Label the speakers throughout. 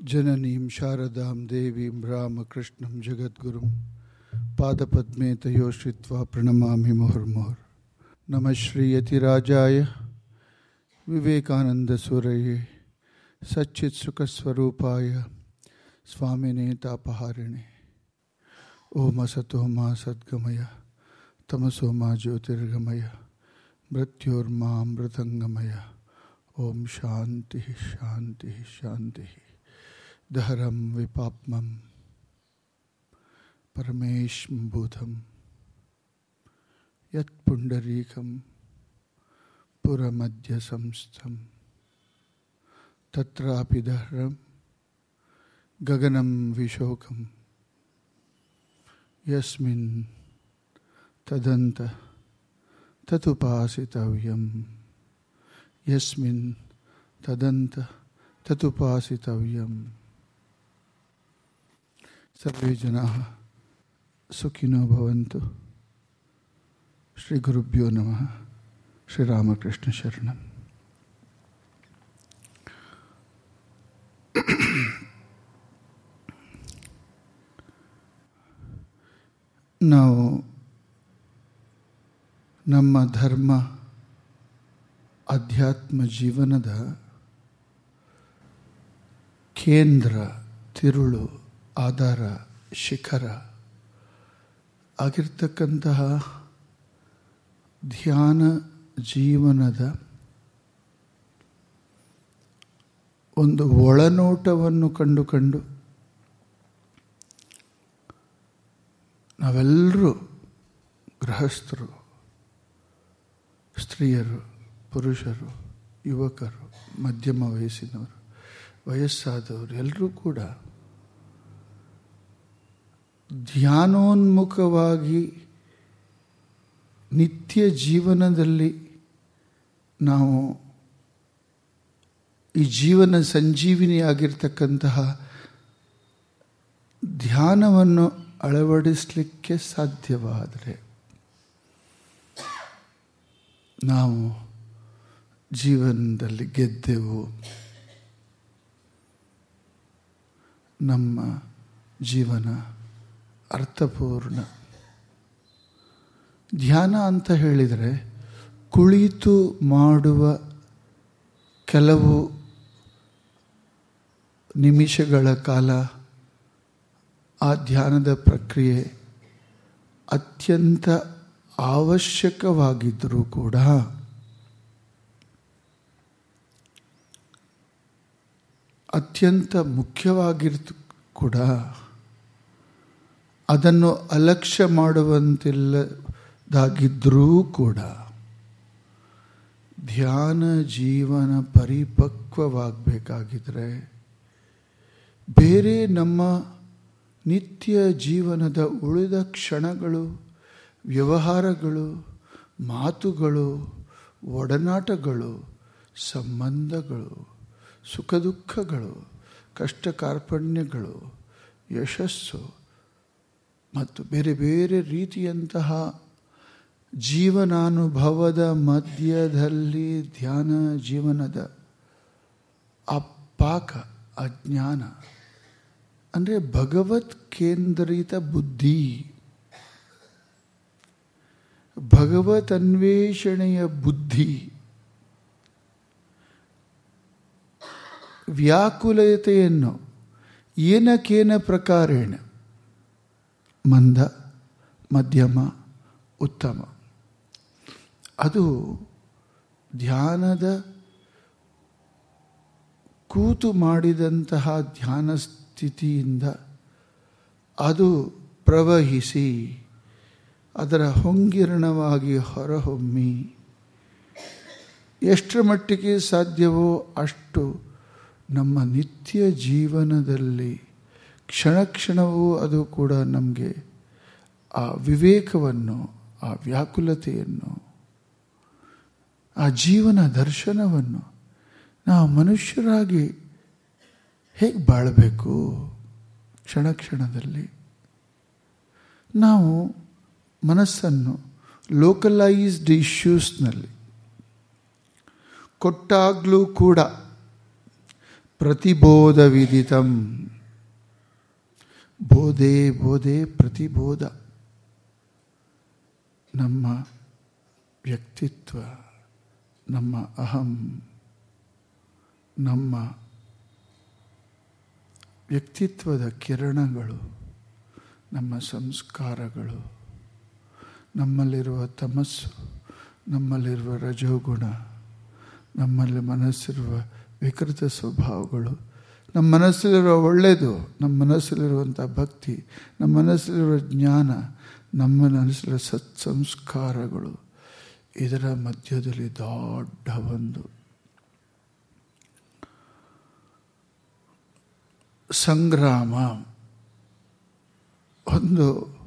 Speaker 1: जननीं शारदां देवीं रामकृष्णं जगद्गुरुं पादपद्मे तयोश्रित्वा प्रणमामि मुहुर्मुहुर्। नमः श्रीयतिराजाय विवेकानन्दसुरये, सच्चित्सुखस्वरूपाय, स्वामिने तापहारिणे। ॐ असतो मा सद्गमय, तमसो मा ज्योतिर्गमय मृत्योर्मा मृतङ्गमय ॐ शान्तिः शान्तिः शान्तिः। ದಹರಂ ವಿಪಾಪ್ಮಂ ಪರಮೇಶ್ಭೂತಂ ಯತ್ ಪುಂಡರೀಕಂ ಪುರಮಧ್ಯ ಸಂಸ್ಥಂ ತತ್ರಾಪಿ ದಹರಂ ಗಗನಂ ವಿಶೋಕಂ ಯಸ್ಮಿನ್ ತದಂತ ತತುಪಾಸಿತವ್ಯಂ ಯಸ್ಮಿನ್ ತದಂತ ತತುಪಾಸಿತವ್ಯಂ ಸರ್ವೇ ಜನಾ ಸುಖಿನೋ ಭವಂತು. ಶ್ರೀ ಗುರುಭ್ಯೋ ನಮಃ. ಶ್ರೀರಾಮಕೃಷ್ಣ ಶರಣ. ನಾವು ನಮ್ಮ ಧರ್ಮ ಅಧ್ಯಾತ್ಮ ಜೀವನದ ಕೇಂದ್ರ ತಿರುಳು ಆಧಾರ, ಶಿಖರ ಆಗಿರ್ತಕ್ಕಂತಹ ಧ್ಯಾನ ಜೀವನದ ಒಂದು ಒಳನೋಟವನ್ನು ಕಂಡುಕೊಂಡು ನಾವೆಲ್ಲರೂ ಗೃಹಸ್ಥರು, ಸ್ತ್ರೀಯರು, ಪುರುಷರು, ಯುವಕರು, ಮಧ್ಯಮ ವಯಸ್ಸಿನವರು, ವಯಸ್ಸಾದವರು ಎಲ್ಲರೂ ಕೂಡ ಧ್ಯಾನೋನ್ಮುಖವಾಗಿ ನಿತ್ಯ ಜೀವನದಲ್ಲಿ ನಾವು ಈ ಜೀವನ ಸಂಜೀವಿನಿಯಾಗಿರ್ತಕ್ಕಂತಹ ಧ್ಯಾನವನ್ನು ಅಳವಡಿಸಲಿಕ್ಕೆ ಸಾಧ್ಯವಾದರೆ ನಾವು ಜೀವನದಲ್ಲಿ ಗೆದ್ದೆವು. ನಮ್ಮ ಜೀವನ ಅರ್ಥಪೂರ್ಣ. ಧ್ಯಾನ ಅಂತ ಹೇಳಿದರೆ ಕುಳಿತು ಮಾಡುವ ಕೆಲವು ನಿಮಿಷಗಳ ಕಾಲ ಆ ಧ್ಯಾನದ ಪ್ರಕ್ರಿಯೆ ಅತ್ಯಂತ ಅವಶ್ಯಕವಾಗಿದ್ದರೂ ಕೂಡ ಅತ್ಯಂತ ಮುಖ್ಯವಾಗಿರ್ತು ಕೂಡ ಅದನ್ನು ಅಲಕ್ಷ್ಯ ಮಾಡುವಂತಿಲ್ಲದಾಗಿದ್ದರೂ ಕೂಡ ಧ್ಯಾನ ಜೀವನ ಪರಿಪಕ್ವವಾಗಬೇಕಾಗಿದ್ರೆ ಬೇರೆ ನಮ್ಮ ನಿತ್ಯ ಜೀವನದ ಉಳಿದ ಕ್ಷಣಗಳು, ವ್ಯವಹಾರಗಳು, ಮಾತುಗಳು, ಒಡನಾಟಗಳು, ಸಂಬಂಧಗಳು ಸುಖ ದುಃಖಗಳು ಕಷ್ಟ ಕಾರ್ಪಣ್ಯಗಳು ಯಶಸ್ಸು ಮತ್ತು ಬೇರೆ ಬೇರೆ ರೀತಿಯಂತಹ ಜೀವನಾನುಭವದ ಮಧ್ಯದಲ್ಲಿ ಧ್ಯಾನ ಜೀವನದ ಅಪಾಕ ಅಜ್ಞಾನ, ಅಂದರೆ ಭಗವತ್ ಕೇಂದ್ರಿತ ಬುದ್ಧಿ, ಭಗವತ್ ಅನ್ವೇಷಣೆಯ ಬುದ್ಧಿ, ವ್ಯಾಕುಲತೆಯನ್ನು ಏನಕೇನ ಪ್ರಕಾರೇಣ ಮಂದ, ಮಧ್ಯಮ, ಉತ್ತಮ. ಅದು ಧ್ಯಾನದ ಕೂತು ಮಾಡಿದಂತಹ ಧ್ಯಾನ ಸ್ಥಿತಿಯಿಂದ ಅದು ಪ್ರವಹಿಸಿ, ಅದರ ಹೊಂಗಿರಣವಾಗಿ ಹೊರಹೊಮ್ಮಿ, ಎಷ್ಟರ ಮಟ್ಟಿಗೆ ಸಾಧ್ಯವೋ ಅಷ್ಟು ನಮ್ಮ ನಿತ್ಯ ಜೀವನದಲ್ಲಿ ಕ್ಷಣ ಕ್ಷಣವೂ ಅದು ಕೂಡ ನಮಗೆ ಆ ವಿವೇಕವನ್ನು, ಆ ವ್ಯಾಕುಲತೆಯನ್ನು, ಆ ಜೀವನ ದರ್ಶನವನ್ನು ನಾವು ಮನುಷ್ಯರಾಗಿ ಹೇಗೆ ಬಾಳಬೇಕು ಕ್ಷಣ ಕ್ಷಣದಲ್ಲಿ? ನಾವು ಮನಸ್ಸನ್ನು ಲೋಕಲೈಸ್ಡ್ ಇಶ್ಯೂಸ್ನಲ್ಲಿ ಕೊಟ್ಟಾಗಲೂ ಕೂಡ ಪ್ರತಿಬೋಧ ವಿದಿತಂ ಬೋಧೆ ಬೋಧೆ ಪ್ರತಿಬೋಧ. ನಮ್ಮ ವ್ಯಕ್ತಿತ್ವ, ನಮ್ಮ ಅಹಂ, ನಮ್ಮ ವ್ಯಕ್ತಿತ್ವದ ಕಿರಣಗಳು, ನಮ್ಮ ಸಂಸ್ಕಾರಗಳು, ನಮ್ಮಲ್ಲಿರುವ ತಮಸ್ಸು, ನಮ್ಮಲ್ಲಿರುವ ರಜೋಗುಣ, ನಮ್ಮಲ್ಲಿ ಮನಸ್ಸಿರುವ ವಿಕೃತ ಸ್ವಭಾವಗಳು, ನಮ್ಮ ಮನಸ್ಸಲ್ಲಿರುವ ಒಳ್ಳೆಯದು, ನಮ್ಮ ಮನಸ್ಸಲ್ಲಿರುವಂಥ ಭಕ್ತಿ, ನಮ್ಮ ಮನಸ್ಸಲ್ಲಿರುವ ಜ್ಞಾನ ನಮ್ಮ ಸತ್ ಸತ್ಸಂಸ್ಕಾರಗಳು ಇದರ ಮಧ್ಯದಲ್ಲಿ ದೊಡ್ಡ ಒಂದು ಸಂಗ್ರಾಮ ಒಂದು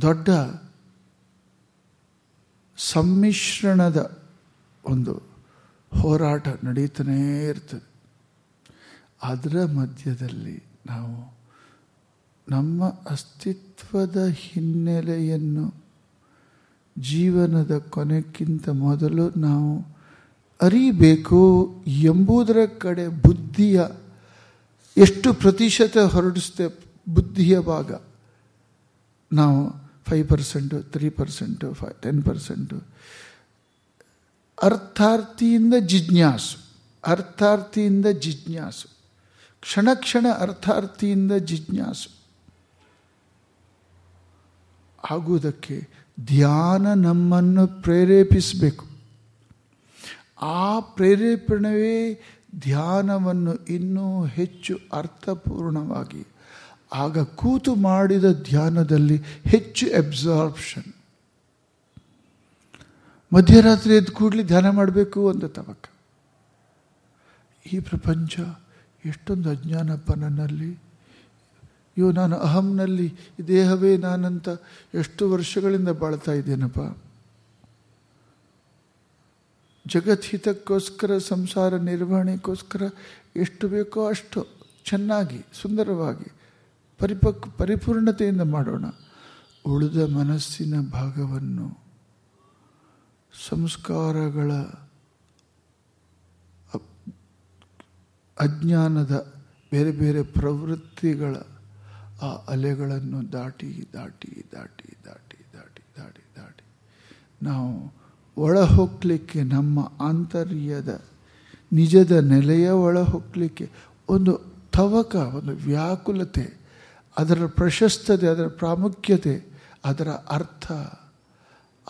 Speaker 1: ದೊಡ್ಡ ಸಮ್ಮಿಶ್ರಣದ ಒಂದು ಹೋರಾಟ ನಡೀತಾನೇ ಇರ್ತದೆ. ಅದರ ಮಧ್ಯದಲ್ಲಿ ನಾವು ನಮ್ಮ ಅಸ್ತಿತ್ವದ ಹಿನ್ನೆಲೆಯನ್ನು ಜೀವನದ ಕೊನೆಕ್ಕಿಂತ ಮೊದಲು ನಾವು ಅರಿಬೇಕು ಎಂಬುದರ ಕಡೆ ಬುದ್ಧಿಯ ಎಷ್ಟು ಪ್ರತಿಶತ ಹೊರಡಿಸುತ್ತೆ ಬುದ್ಧಿಯ ಭಾಗ. ನಾವು five percent three percent five ten percent ಅರ್ಥಾರ್ಥಿಯಿಂದ ಜಿಜ್ಞಾಸು ಅರ್ಥಾರ್ಥಿಯಿಂದ ಜಿಜ್ಞಾಸು, ಕ್ಷಣ ಕ್ಷಣ ಅರ್ಥಾರ್ಥಿಯಿಂದ ಜಿಜ್ಞಾಸು. ಆಗುವುದಕ್ಕೆ ಧ್ಯಾನ ನಮ್ಮನ್ನು ಪ್ರೇರೇಪಿಸಬೇಕು. ಆ ಪ್ರೇರೇಪಣವೇ ಧ್ಯಾನವನ್ನು ಇನ್ನೂ ಹೆಚ್ಚು ಅರ್ಥಪೂರ್ಣವಾಗಿ, ಆಗ ಕೂತು ಮಾಡಿದ ಧ್ಯಾನದಲ್ಲಿ ಹೆಚ್ಚು ಅಬ್ಸಾರ್ಪ್ಷನ್ ಮಧ್ಯರಾತ್ರಿ ಎದ್ದು ಕೂಡಲೇ ಧ್ಯಾನ ಮಾಡಬೇಕು ಅಂತ ತವಕ ಈ ಪ್ರಪಂಚ ಎಷ್ಟೊಂದು ಅಜ್ಞಾನಪ್ಪ ನನ್ನಲ್ಲಿ ಇವು ನಾನು ಅಹಂನಲ್ಲಿ ಈ ದೇಹವೇ ನಾನಂತ ಎಷ್ಟು ವರ್ಷಗಳಿಂದ ಬಾಳ್ತಾ ಇದ್ದೇನಪ್ಪ. ಜಗತ್ಹಿತಕ್ಕೋಸ್ಕರ ಸಂಸಾರ ನಿರ್ವಹಣೆಗೋಸ್ಕರ ಎಷ್ಟು ಬೇಕೋ ಅಷ್ಟು ಚೆನ್ನಾಗಿ, ಸುಂದರವಾಗಿ ಪರಿಪಕ್, ಪರಿಪೂರ್ಣತೆಯಿಂದ ಮಾಡೋಣ. ಉಳಿದ ಮನಸ್ಸಿನ ಭಾಗವನ್ನು ಸಂಸ್ಕಾರಗಳ ಅಜ್ಞಾನದ ಬೇರೆ ಬೇರೆ ಪ್ರವೃತ್ತಿಗಳ ಆ ಅಲೆಗಳನ್ನು ದಾಟಿ ದಾಟಿ ದಾಟಿ ದಾಟಿ ದಾಟಿ ದಾಟಿ ದಾಟಿ. ನಾವು ಒಳ ನಮ್ಮ ಆಂತರ್ಯದ, ನಿಜದ ನೆಲೆಯ ಒಳ ಒಂದು ತವಕ, ಒಂದು ವ್ಯಾಕುಲತೆ, ಅದರ ಪ್ರಶಸ್ತತೆ, ಅದರ ಪ್ರಾಮುಖ್ಯತೆ, ಅದರ ಅರ್ಥ,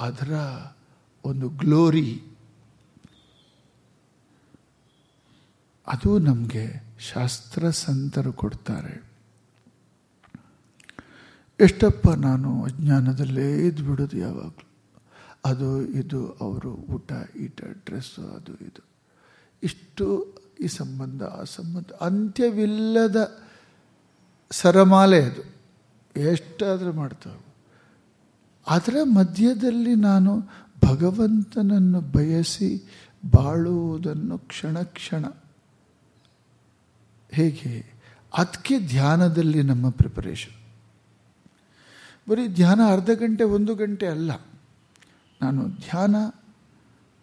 Speaker 1: ಅದರ ಒಂದು ಗ್ಲೋರಿ. ಅದು ನಮಗೆ ಶಾಸ್ತ್ರ ಸಂತರು ಕೊಡ್ತಾರೆ. ಎಷ್ಟಪ್ಪ ನಾನು ಅಜ್ಞಾನದಲ್ಲೇ ಇದ್ದು ಬಿಡೋದು ಯಾವಾಗಲೂ? ಅದು ಇದು ಅವರು ಊಟ, ಈಟ ಡ್ರೆಸ್ಸು ಅದು ಇದು. ಇಷ್ಟು ಈ ಸಂಬಂಧ, ಆ ಸಂಬಂಧ, ಅಂತ್ಯವಿಲ್ಲದ ಸರಮಾಲೆ ಅದು. ಎಷ್ಟಾದರೂ ಮಾಡ್ತಾವೆ. ಅದರ ಮಧ್ಯದಲ್ಲಿ ನಾನು ಭಗವಂತನನ್ನು ಬಯಸಿ ಬಾಳುವುದನ್ನು ಕ್ಷಣ ಕ್ಷಣ. ಹೇಗೆ? ಅದಕ್ಕೆ ಧ್ಯಾನದಲ್ಲಿ ನಮ್ಮ ಪ್ರಿಪರೇಷನ್ ಬರೀ ಧ್ಯಾನ ಅರ್ಧ ಗಂಟೆ, ಒಂದು ಗಂಟೆ ಅಲ್ಲ. ನಾನು ಧ್ಯಾನ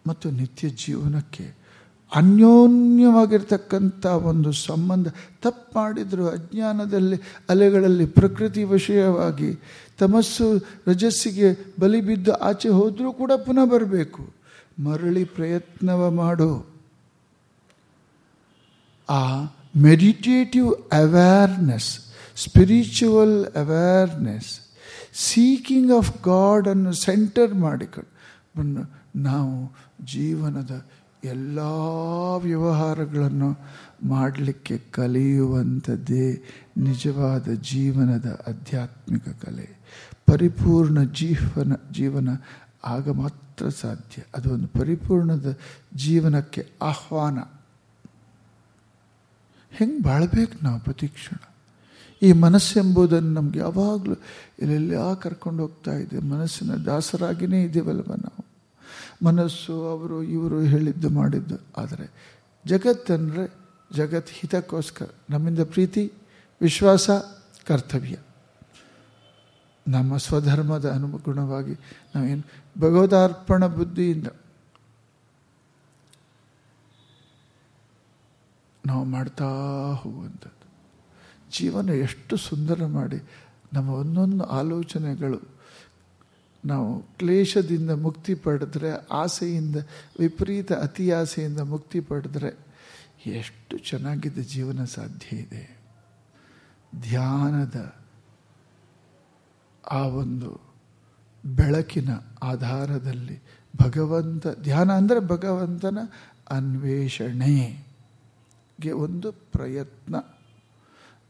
Speaker 1: ಮತ್ತು ನಿತ್ಯ ಜೀವನಕ್ಕೆ ಅನ್ಯೋನ್ಯವಾಗಿರ್ತಕ್ಕಂಥ ಒಂದು ಸಂಬಂಧ, ತಪ್ಪು ಮಾಡಿದರೂ ಅಜ್ಞಾನದಲ್ಲಿ, ಅಲೆಗಳಲ್ಲಿ ಪ್ರಕೃತಿ ವಿಷಯವಾಗಿ, ತಮಸ್ಸು ರಜಸ್ಸಿಗೆ ಬಲಿ ಬಿದ್ದು ಆಚೆ ಹೋದರೂ ಕೂಡ ಪುನಃ ಬರಬೇಕು. ಮರಳಿ ಪ್ರಯತ್ನವ ಮಾಡು. ಆ meditative awareness, spiritual awareness seeking of ಗಾಡನ್ನು centre ಮಾಡಿಕೊಂಡು ನಾವು ಜೀವನದ ಎಲ್ಲ ವ್ಯವಹಾರಗಳನ್ನು ಮಾಡಲಿಕ್ಕೆ ಕಲಿಯುವಂಥದ್ದೇ ನಿಜವಾದ ಜೀವನದ ಆಧ್ಯಾತ್ಮಿಕ ಕಲೆ. ಪರಿಪೂರ್ಣ ಜೀವನ ಜೀವನ ಆಗ ಮಾತ್ರ ಸಾಧ್ಯ. ಅದೊಂದು ಪರಿಪೂರ್ಣದ ಜೀವನಕ್ಕೆ ಆಹ್ವಾನ. ಹೆಂಗೆ ಬಾಳ್ಬೇಕು ನಾವು ಪ್ರತಿಕ್ಷಣ? ಈ ಮನಸ್ಸೆಂಬುದನ್ನು ನಮ್ಗೆ ಯಾವಾಗಲೂ ಎಲ್ಲೆಲ್ಲ ಕರ್ಕೊಂಡು ಹೋಗ್ತಾ ಇದೆ. ಮನಸ್ಸಿನ ದಾಸರಾಗಿಯೇ ಇದ್ದೀವಲ್ವ ನಾವು? ಮನಸ್ಸು, ಅವರು, ಇವರು ಹೇಳಿದ್ದು ಮಾಡಿದ್ದು. ಆದರೆ ಜಗತ್ತಂದರೆ ಜಗತ್ ಹಿತಕ್ಕೋಸ್ಕರ, ನಮ್ಮಿಂದ ಪ್ರೀತಿ, ವಿಶ್ವಾಸ, ಕರ್ತವ್ಯ. ನಮ್ಮ ಸ್ವಧರ್ಮದ ಅನುಗುಣವಾಗಿ ನಾವೇನು ಭಗವದಾರ್ಪಣ ಬುದ್ಧಿಯಿಂದ ನಾವು ಮಾಡ್ತಾ ಹೋಗುವಂಥದ್ದು. ಜೀವನ ಎಷ್ಟು ಸುಂದರ ಮಾಡಿ ನಮ್ಮ ಒಂದೊಂದು ಆಲೋಚನೆಗಳು, ನಾವು ಕ್ಲೇಶದಿಂದ ಮುಕ್ತಿ ಪಡೆದ್ರೆ, ಆಸೆಯಿಂದ, ವಿಪರೀತ ಅತಿ ಆಸೆಯಿಂದ ಮುಕ್ತಿ ಪಡೆದ್ರೆ ಎಷ್ಟು ಚೆನ್ನಾಗಿದ್ದ ಜೀವನ ಸಾಧ್ಯ ಇದೆ. ಧ್ಯಾನದ ಆ ಒಂದು ಬೆಳಕಿನ ಆಧಾರದಲ್ಲಿ ಭಗವಂತ, ಧ್ಯಾನ ಅಂದರೆ ಭಗವಂತನ ಅನ್ವೇಷಣೆಗೆ ಒಂದು ಪ್ರಯತ್ನ.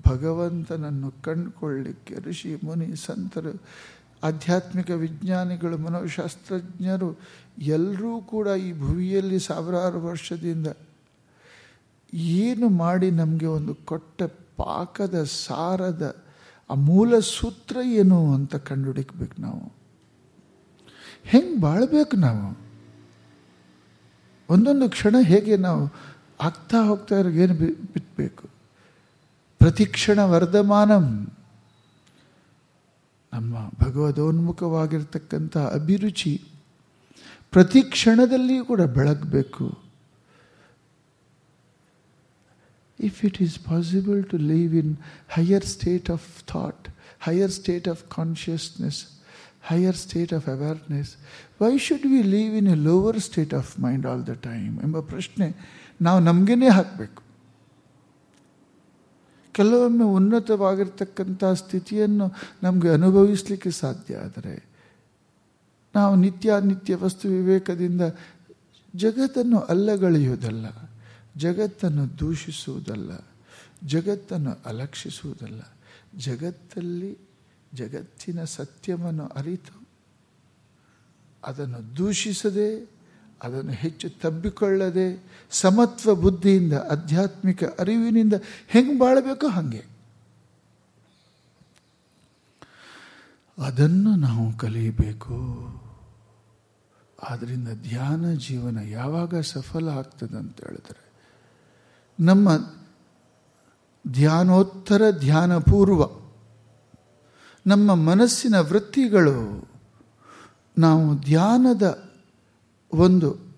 Speaker 1: ಭಗವಂತನನ್ನು ಕಂಡುಕೊಳ್ಳಿಕ್ಕೆ ಋಷಿ, ಮುನಿ, ಸಂತರು, ಆಧ್ಯಾತ್ಮಿಕ ವಿಜ್ಞಾನಿಗಳು, ಮನೋಶಾಸ್ತ್ರಜ್ಞರು ಎಲ್ಲರೂ ಕೂಡ ಈ ಭುವಿಯಲ್ಲಿ ಸಾವಿರಾರು ವರ್ಷದಿಂದ ಏನು ಮಾಡಿ ನಮಗೆ ಒಂದು ಕೊಟ್ಟ ಪಾಕದ ಸಾರದ ಆ ಮೂಲ ಸೂತ್ರ ಏನು ಅಂತ ಕಂಡುಹಿಡಿಕ್ಬೇಕು ನಾವು? ಹೆಂಗೆ ಬಾಳ್ಬೇಕು ನಾವು? ಒಂದೊಂದು ಕ್ಷಣ ಹೇಗೆ ನಾವು ಆಗ್ತಾ ಹೋಗ್ತಾ ಇರೋ ಏನು ಬಿತ್ತಬೇಕು ಪ್ರತೀಕ್ಷಣ ವರ್ಧಮಾನಂ ನಮ್ಮ ಭಗವದೋನ್ಮುಖವಾಗಿರ್ತಕ್ಕಂಥ ಅಭಿರುಚಿ ಪ್ರತಿಕ್ಷಣದಲ್ಲಿ ಕೂಡ ಬೆಳಗಬೇಕು. If it is possible to live in higher state of thought higher state of consciousness higher state of awareness why should we live in a lower state of mind all the time ಎಂಬ ಪ್ರಶ್ನೆ ನಾವು ನಮಗೇನೆ ಹಾಕಬೇಕು. ಕೆಲವೊಮ್ಮೆ ಉನ್ನತವಾಗಿರ್ತಕ್ಕಂಥ ಸ್ಥಿತಿಯನ್ನು ನಮಗೆ ಅನುಭವಿಸಲಿಕ್ಕೆ ಸಾಧ್ಯ ಆದರೆ ನಾವು ನಿತ್ಯ ನಿತ್ಯ ವಸ್ತು ವಿವೇಕದಿಂದ ಜಗತ್ತನ್ನು ಅಲ್ಲಗಳೆಯುವುದಲ್ಲ, ಜಗತ್ತನ್ನು ದೂಷಿಸುವುದಲ್ಲ, ಜಗತ್ತನ್ನು ಅಲಕ್ಷಿಸುವುದಲ್ಲ, ಜಗತ್ತಲ್ಲಿ ಜಗತ್ತಿನ ಸತ್ಯವನ್ನು ಅರಿತು ಅದನ್ನು ದೂಷಿಸದೆ ಅದನ್ನು ಹೆಚ್ಚು ತಬ್ಬಿಕೊಳ್ಳದೆ ಸಮತ್ವ ಬುದ್ಧಿಯಿಂದ, ಆಧ್ಯಾತ್ಮಿಕ ಅರಿವಿನಿಂದ ಹೆಂಗೆ ಬಾಳಬೇಕೋ ಹಾಗೆ. ಅದನ್ನು ನಾವು ಕಲಿಯಬೇಕು ಆದ್ದರಿಂದ ಧ್ಯಾನ ಜೀವನ ಯಾವಾಗ ಸಫಲ ಆಗ್ತದೆ ಅಂತ ಹೇಳಿದ್ರೆ, ನಮ್ಮ ಧ್ಯಾನೋತ್ತರ ಧ್ಯಾನ ಪೂರ್ವ ನಮ್ಮ ಮನಸ್ಸಿನ ವೃತ್ತಿಗಳು ನಾವು ಧ್ಯಾನದ ಒಂದು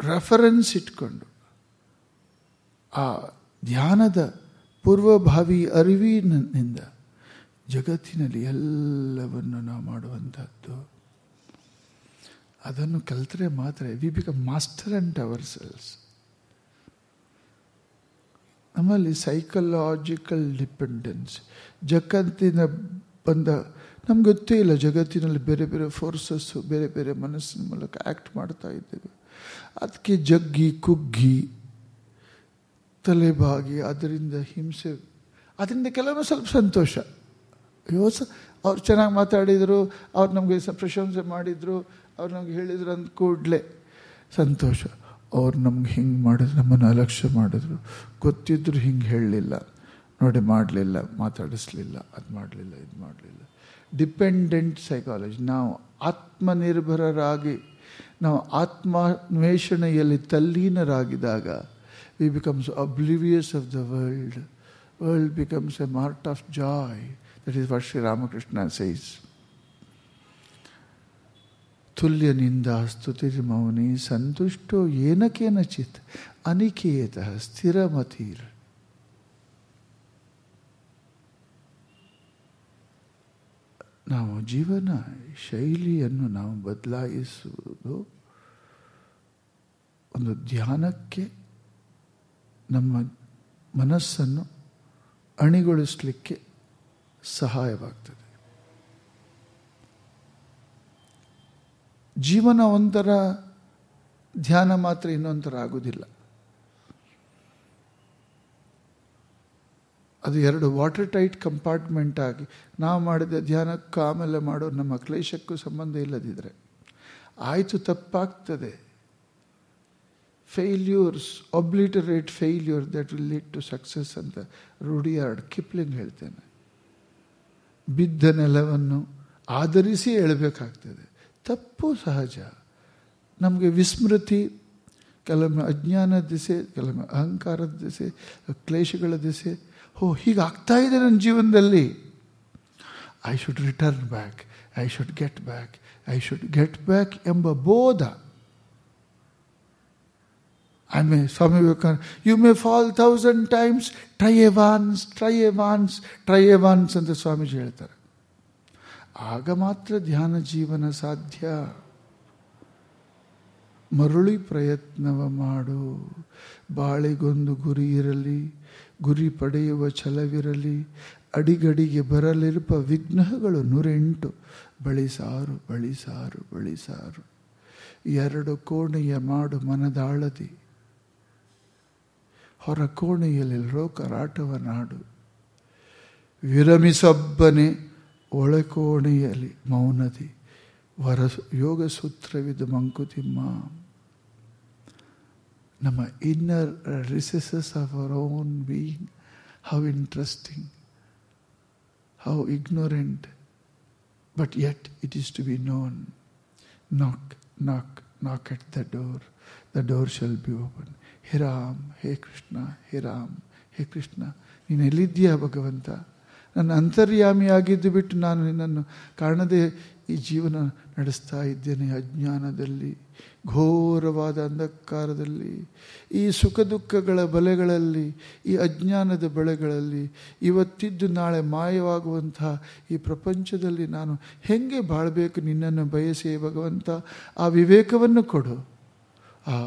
Speaker 1: ರೆಫರೆನ್ಸ್ ಇಟ್ಕೊಂಡು ಆ ಧ್ಯಾನದ ಪೂರ್ವಭಾವಿ ಅರಿವಿನಿಂದ ಜಗತ್ತಿನಲ್ಲಿ ಎಲ್ಲವನ್ನು ನಾವು ಮಾಡುವಂಥದ್ದು. ಅದನ್ನು ಕಲಿತರೆ ಮಾತ್ರ we become master and ourselves ನಮ್ಮಲ್ಲಿ ಸೈಕಲಾಜಿಕಲ್ ಡಿಪೆಂಡೆನ್ಸ್ ಜಗತ್ತಿನ ಬಂದ ನಮ್ಗೆ ಗೊತ್ತೇ ಇಲ್ಲ, ಜಗತ್ತಿನಲ್ಲಿ ಬೇರೆ ಬೇರೆ ಫೋರ್ಸಸ್ಸು ಬೇರೆ ಬೇರೆ ಮನಸ್ಸಿನ ಮೂಲಕ ಆ್ಯಕ್ಟ್ ಮಾಡ್ತಾ ಇದ್ದೇವೆ. ಅದಕ್ಕೆ ಜಗ್ಗಿ, ಕುಗ್ಗಿ, ತಲೆಬಾಗಿ, ಅದರಿಂದ ಹಿಂಸೆ. ಅದರಿಂದ ಕೆಲವೊಮ್ಮೆ ಸ್ವಲ್ಪ ಸಂತೋಷ. ಅಯ್ಯೋ, ಸ, ಅವ್ರು ಚೆನ್ನಾಗಿ ಮಾತಾಡಿದರು, ಅವ್ರು ನಮಗೆ ಸ ಪ್ರಶಂಸೆ ಮಾಡಿದರು, ಅವ್ರು ನಮ್ಗೆ ಹೇಳಿದ್ರು ಅಂದ ಕೂಡಲೇ ಸಂತೋಷ. ಅವ್ರು ನಮ್ಗೆ ಹಿಂಗೆ ಮಾಡಿದ್ರು, ನಮ್ಮನ್ನು ಅಲಕ್ಷ್ಯ ಮಾಡಿದ್ರು. ಗೊತ್ತಿದ್ರು ಹಿಂಗೆ ಹೇಳಲಿಲ್ಲ. ನೋಡಿ, ಮಾಡಲಿಲ್ಲ, ಮಾತಾಡಿಸ್ಲಿಲ್ಲ, ಅದು ಮಾಡಲಿಲ್ಲ, ಇದು ಮಾಡಲಿಲ್ಲ. ಡಿಪೆಂಡೆಂಟ್ ಸೈಕಾಲಜಿ ನಾವು ಆತ್ಮನಿರ್ಭರರಾಗಿ ನಾವು ಆತ್ಮಾನ್ವೇಷಣೆಯಲ್ಲಿ ತಲ್ಲೀನರಾಗಿದಾಗ we becomes oblivious of the world world becomes a mart of joy that is what Shri Ramakrishna says ತುಲ್ಯನಿಂದ ಸ್ತುತಿರ್ಮೌನಿ ಸಂತುಷ್ಟೋ ಏನಕೇನಚಿತ್ ಅನಿಕೇತ ಸ್ಥಿರಮತೀರ್ ನಾವು ಜೀವನ ಶೈಲಿಯನ್ನು ನಾವು ಬದಲಾಯಿಸುವುದು ಒಂದು ಧ್ಯಾನಕ್ಕೆ ನಮ್ಮ ಮನಸ್ಸನ್ನು ಅಣಿಗೊಳಿಸಲಿಕ್ಕೆ ಸಹಾಯವಾಗ್ತದೆ. ಜೀವನ ಒಂಥರ ಧ್ಯಾನ ಮಾತ್ರ ಇನ್ನೊಂಥರ ಆಗೋದಿಲ್ಲ. ಅದು ಎರಡು ವಾಟರ್ ಟೈಟ್ ಕಂಪಾರ್ಟ್ಮೆಂಟ್ ಆಗಿ ನಾವು ಮಾಡಿದ ಧ್ಯಾನಕ್ಕೂ ಆಮೇಲೆ ಮಾಡೋ ನಮ್ಮ ಕ್ಲೇಶಕ್ಕೂ ಸಂಬಂಧ ಇಲ್ಲದಿದ್ದರೆ ಆಯಿತು ತಪ್ಪಾಗ್ತದೆ. Failures obliterate failure that will lead to success ಅಂತ ರೂಢಿಯಾರ್ಡ್ ಕಿಪ್ಲಿಂಗ್ ಹೇಳ್ತೇನೆ. ಬಿದ್ದ ನೆಲವನ್ನು ಆಧರಿಸಿ ಹೇಳಬೇಕಾಗ್ತದೆ. ತಪ್ಪು ಸಹಜ. ನಮಗೆ ವಿಸ್ಮೃತಿ, ಕೆಲವೊಮ್ಮೆ ಅಜ್ಞಾನದ ದಿಸೆ, ಕೆಲವೊಮ್ಮೆ ಅಹಂಕಾರದ ದಿಸೆ, ಕ್ಲೇಶಗಳ ದಿಸೆ ಓ ಹೀಗಾಗ್ತಾ ಇದೆ ನನ್ನ ಜೀವನದಲ್ಲಿ. I should return back I should get back I should get back ಎಂಬ ಬೋಧ. I may Swami Vivekananda you may fall thousand times try advance try advance try advance ಅಂತ ಸ್ವಾಮೀಜಿ ಹೇಳ್ತಾರೆ. ಆಗ ಮಾತ್ರ ಧ್ಯಾನ ಜೀವನ ಸಾಧ್ಯ. ಮರುಳಿ ಪ್ರಯತ್ನವ ಮಾಡು. ಬಾಳಿಗೊಂದು ಗುರಿ ಇರಲಿ. ಗುರಿ ಪಡೆಯುವ ಛಲವಿರಲಿ, ಅಡಿಗಡಿಗೆ ಬರಲಿರುವ ವಿಘ್ನಗಳು ನೂರೆಂಟು. ಬಳಿಸಾರು ಬಳಿಸಾರು ಬಳಿಸಾರು. ಎರಡು ಕೋಣೆಯ ಮಾಡು ಮನದಾಳದಿ. ಹೊರ ಕೋಣೆಯಲ್ಲಿ ಲೋಕರಾಟವ ನಾಡು ವಿರಮಿಸೊಬ್ಬನೆ ಒಳಕೋಣೆಯಲ್ಲಿ ಮೌನದಿ. ವರ ಯೋಗ ಸೂತ್ರವಿದು ಮಂಕುತಿಮ್ಮ. ನಮ್ಮ inner recesses of our own being how interesting how ignorant but yet it is to be known knock knock knock at the door the door shall be open ಹೇ ರಾಮ್ ಹೇ ಕೃಷ್ಣ ಹೇ ರಾಮ್ ಹೇ ಕೃಷ್ಣ ನೀನು ಎಲ್ಲಿದ್ದೀಯಾ ಭಗವಂತ? ನನ್ನ ಅಂತರ್ಯಾಮಿಯಾಗಿದ್ದು ಬಿಟ್ಟು ನಾನು ನಿನ್ನನ್ನು ಕಾಣದೆ ಈ ಜೀವನ ನಡೆಸ್ತಾ ಇದ್ದೇನೆ ಅಜ್ಞಾನದಲ್ಲಿ, ಘೋರವಾದ ಅಂಧಕಾರದಲ್ಲಿ. ಈ ಸುಖ ದುಃಖಗಳ ಬಲೆಗಳಲ್ಲಿ, ಈ ಅಜ್ಞಾನದ ಬೆಳೆಗಳಲ್ಲಿ, ಇವತ್ತಿದ್ದು ನಾಳೆ ಮಾಯವಾಗುವಂತಹ ಈ ಪ್ರಪಂಚದಲ್ಲಿ ನಾನು ಹೆಂಗೆ ಬಾಳಬೇಕು ನಿನ್ನನ್ನು ಬಯಸಿ ಭಗವಂತ? ಆ ವಿವೇಕವನ್ನು ಕೊಡು. ಆ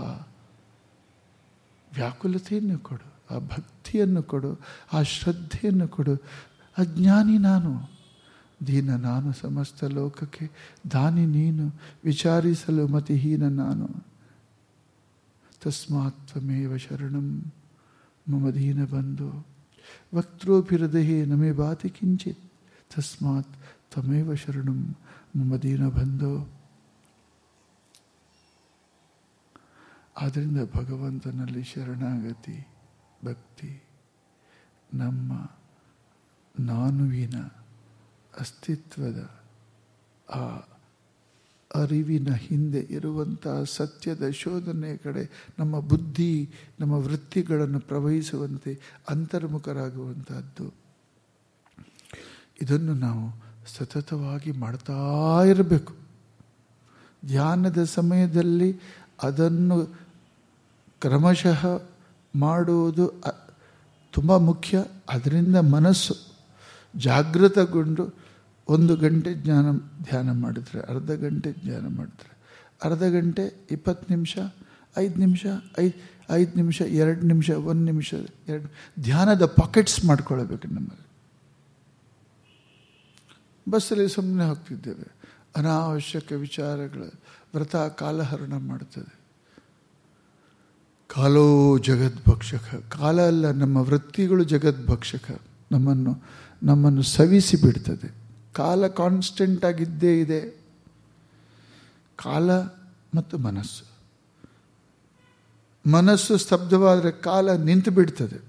Speaker 1: ವ್ಯಾಕುಲತೆಯನ್ನು ಕೊಡು. ಆ ಭಕ್ತಿಯನ್ನು ಕೊಡು. ಆ ಶ್ರದ್ಧೆಯನ್ನು ಕೊಡು. ಅಜ್ಞಾನಿ ನಾನು. ದೀನ ನಾನು ಸಮಸ್ತ ಲೋಕಕ್ಕೆ, ದಾನಿ ನೀನು, ವಿಚಾರಿಸಲು ಮತಿಹೀನ ನಾನು. ತಸ್ಮಾತ್ವಮೇವ ಶರಣಂ, ಮಮ ದೀನ ಬಂಧು. ನಮೇ ನಮೆ ಬಾತಿ ಕಿಂಚಿತ್. ತಸ್ಮಾತ್ ತಮೇವ ಶರಣಂ, ಮಮ ದೀನ ಬಂಧು. ಆದ್ದರಿಂದ ಭಗವಂತನಲ್ಲಿ ಶರಣಾಗತಿ, ಭಕ್ತಿ, ನಮ್ಮ ನಾನುವಿನ ಅಸ್ತಿತ್ವದ ಆ ಅರಿವಿನ ಹಿಂದೆ ಇರುವಂತಹ ಸತ್ಯದ ಶೋಧನೆ ಕಡೆ ನಮ್ಮ ಬುದ್ಧಿ, ನಮ್ಮ ವೃತ್ತಿಗಳನ್ನು ಪ್ರವಹಿಸುವಂತೆ ಅಂತರ್ಮುಖರಾಗುವಂತಹದ್ದು. ಇದನ್ನು ನಾವು ಸತತವಾಗಿ ಮಾಡ್ತಾ ಇರಬೇಕು. ಧ್ಯಾನದ ಸಮಯದಲ್ಲಿ ಅದನ್ನು ಕ್ರಮಶಃ ಮಾಡುವುದು ತುಂಬ ಮುಖ್ಯ. ಅದರಿಂದ ಮನಸ್ಸು ಜಾಗೃತಗೊಂಡು ಒಂದು ಗಂಟೆ ಜ್ಞಾನ ಧ್ಯಾನ ಮಾಡಿದರೆ, ಅರ್ಧ ಗಂಟೆ ಧ್ಯಾನ ಮಾಡಿದರೆ, ಅರ್ಧ ಗಂಟೆ ಇಪ್ಪತ್ತು ನಿಮಿಷ, ಐದು ನಿಮಿಷ, ಐದು ಐದು ನಿಮಿಷ, ಎರಡು ನಿಮಿಷ, ಒಂದು ನಿಮಿಷ, ಎರಡು ಧ್ಯಾನದ ಪಾಕೆಟ್ಸ್ ಮಾಡ್ಕೊಳ್ಬೇಕು ನಮ್ಮಲ್ಲಿ. ಬಸ್ಸಲ್ಲಿ ಸುಮ್ಮನೆ ಹೋಗ್ತಿದ್ದೇವೆ. ಅನಾವಶ್ಯಕ ವಿಚಾರಗಳು ವ್ರತ ಕಾಲಹರಣ ಮಾಡ್ತದೆ. ಕಾಲೋ ಜಗದ್ಭಕ್ಷಕ, ಕಾಲ ಅಲ್ಲ, ನಮ್ಮ ವೃತ್ತಿಗಳು ಜಗದ್ಭಕ್ಷಕ ನಮ್ಮನ್ನು ನಮ್ಮನ್ನು ಸವಿಸಿ ಬಿಡ್ತದೆ. ಕಾಲ ಕಾನ್ಸ್ಟೆಂಟ್ ಆಗಿದ್ದೇ ಇದೆ. ಕಾಲ ಮತ್ತು ಮನಸ್ಸು. ಮನಸ್ಸು ಸ್ತಬ್ಧವಾದರೆ ಕಾಲ ನಿಂತು ಬಿಡ್ತದೆ.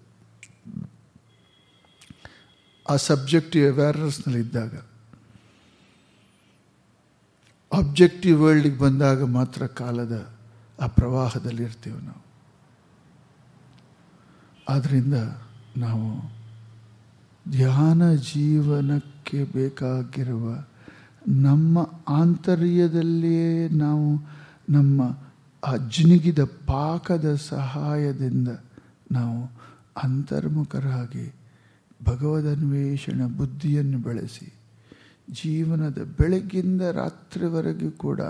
Speaker 1: ಆ ಸಬ್ಜೆಕ್ಟಿವ್ ಅವೇರ್ನೆಸ್ನಲ್ಲಿ ಇದ್ದಾಗ. ಆಬ್ಜೆಕ್ಟಿವ್ ವರ್ಲ್ಡಿಗೆ ಬಂದಾಗ ಮಾತ್ರ ಕಾಲದ ಆ ಪ್ರವಾಹದಲ್ಲಿ ಇರ್ತೀವಿ ನಾವು. ಆದ್ದರಿಂದ ನಾವು ಧ್ಯಾನ ಜೀವನಕ್ಕೆ ಬೇಕಾಗಿರುವ ನಮ್ಮ ಆಂತರ್ಯದಲ್ಲಿಯೇ ನಾವು ನಮ್ಮ ಆ ಜಿನುಗಿದ ಪಾಕದ ಸಹಾಯದಿಂದ ನಾವು ಅಂತರ್ಮುಖರಾಗಿ ಭಗವದನ್ವೇಷಣ ಬುದ್ಧಿಯನ್ನು ಬೆಳೆಸಿ ಜೀವನದ ಬೆಳಗ್ಗಿಂದ ರಾತ್ರಿವರೆಗೂ ಕೂಡ